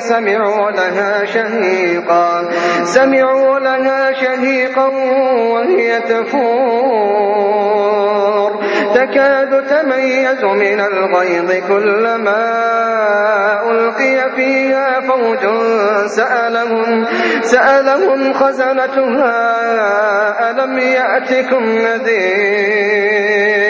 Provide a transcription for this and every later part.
سمعوا لها شهيقا. سمعوا لها شهيقا وهي تفور. تكاد تميز من الغيظ كلما ألقي فيها فوج سألهم سألهم خزنتها ألم يأتكم نذير؟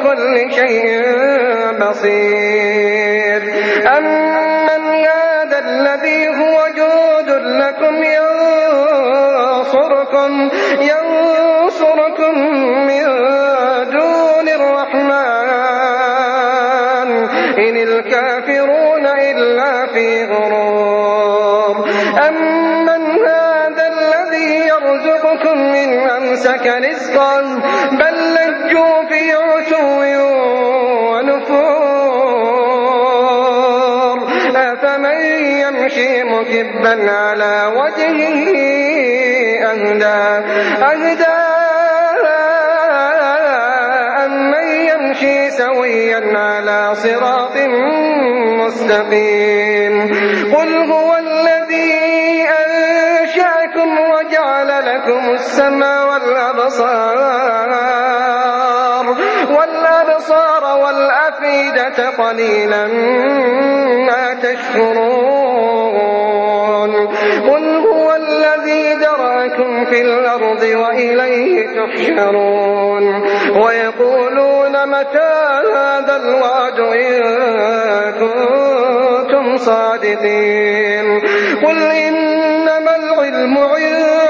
بكل شيء بصير. أمن هذا الذي هو جود لكم ينصركم ينصركم من دون الرحمن إن الكافرون إلا في غرور. أمن هذا الذي يرزقكم أمسك رزقا بل لجوا في عتو ونفور. أفمن يمشي مكبا على وجهه أهدى أهدى. أمن يمشي سويا على صراط مستقيم؟ قل هو الذي لكم السمع والأبصار والأبصار والأفئدة قليلا ما تشكرون. قل هو الذي ذرأكم في الأرض وإليه تحشرون. ويقولون متى هذا الوعد إن كنتم صادقين. قل إنما العلم عند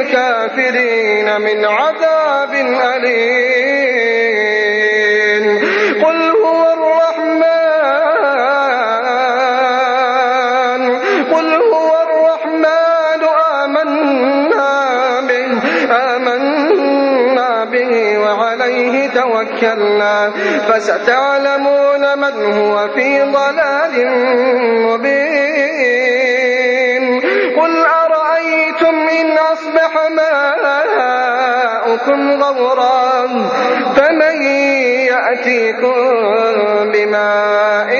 يجير الكافرين من عذاب أليم. قل هو الرحمن. قل هو الرحمن. آمنا به. آمنا به وعليه توكلنا. فستعلمون من هو في ضلال مبين. قل إن أصبح ماؤكم غورا فمن يأتيكم بماء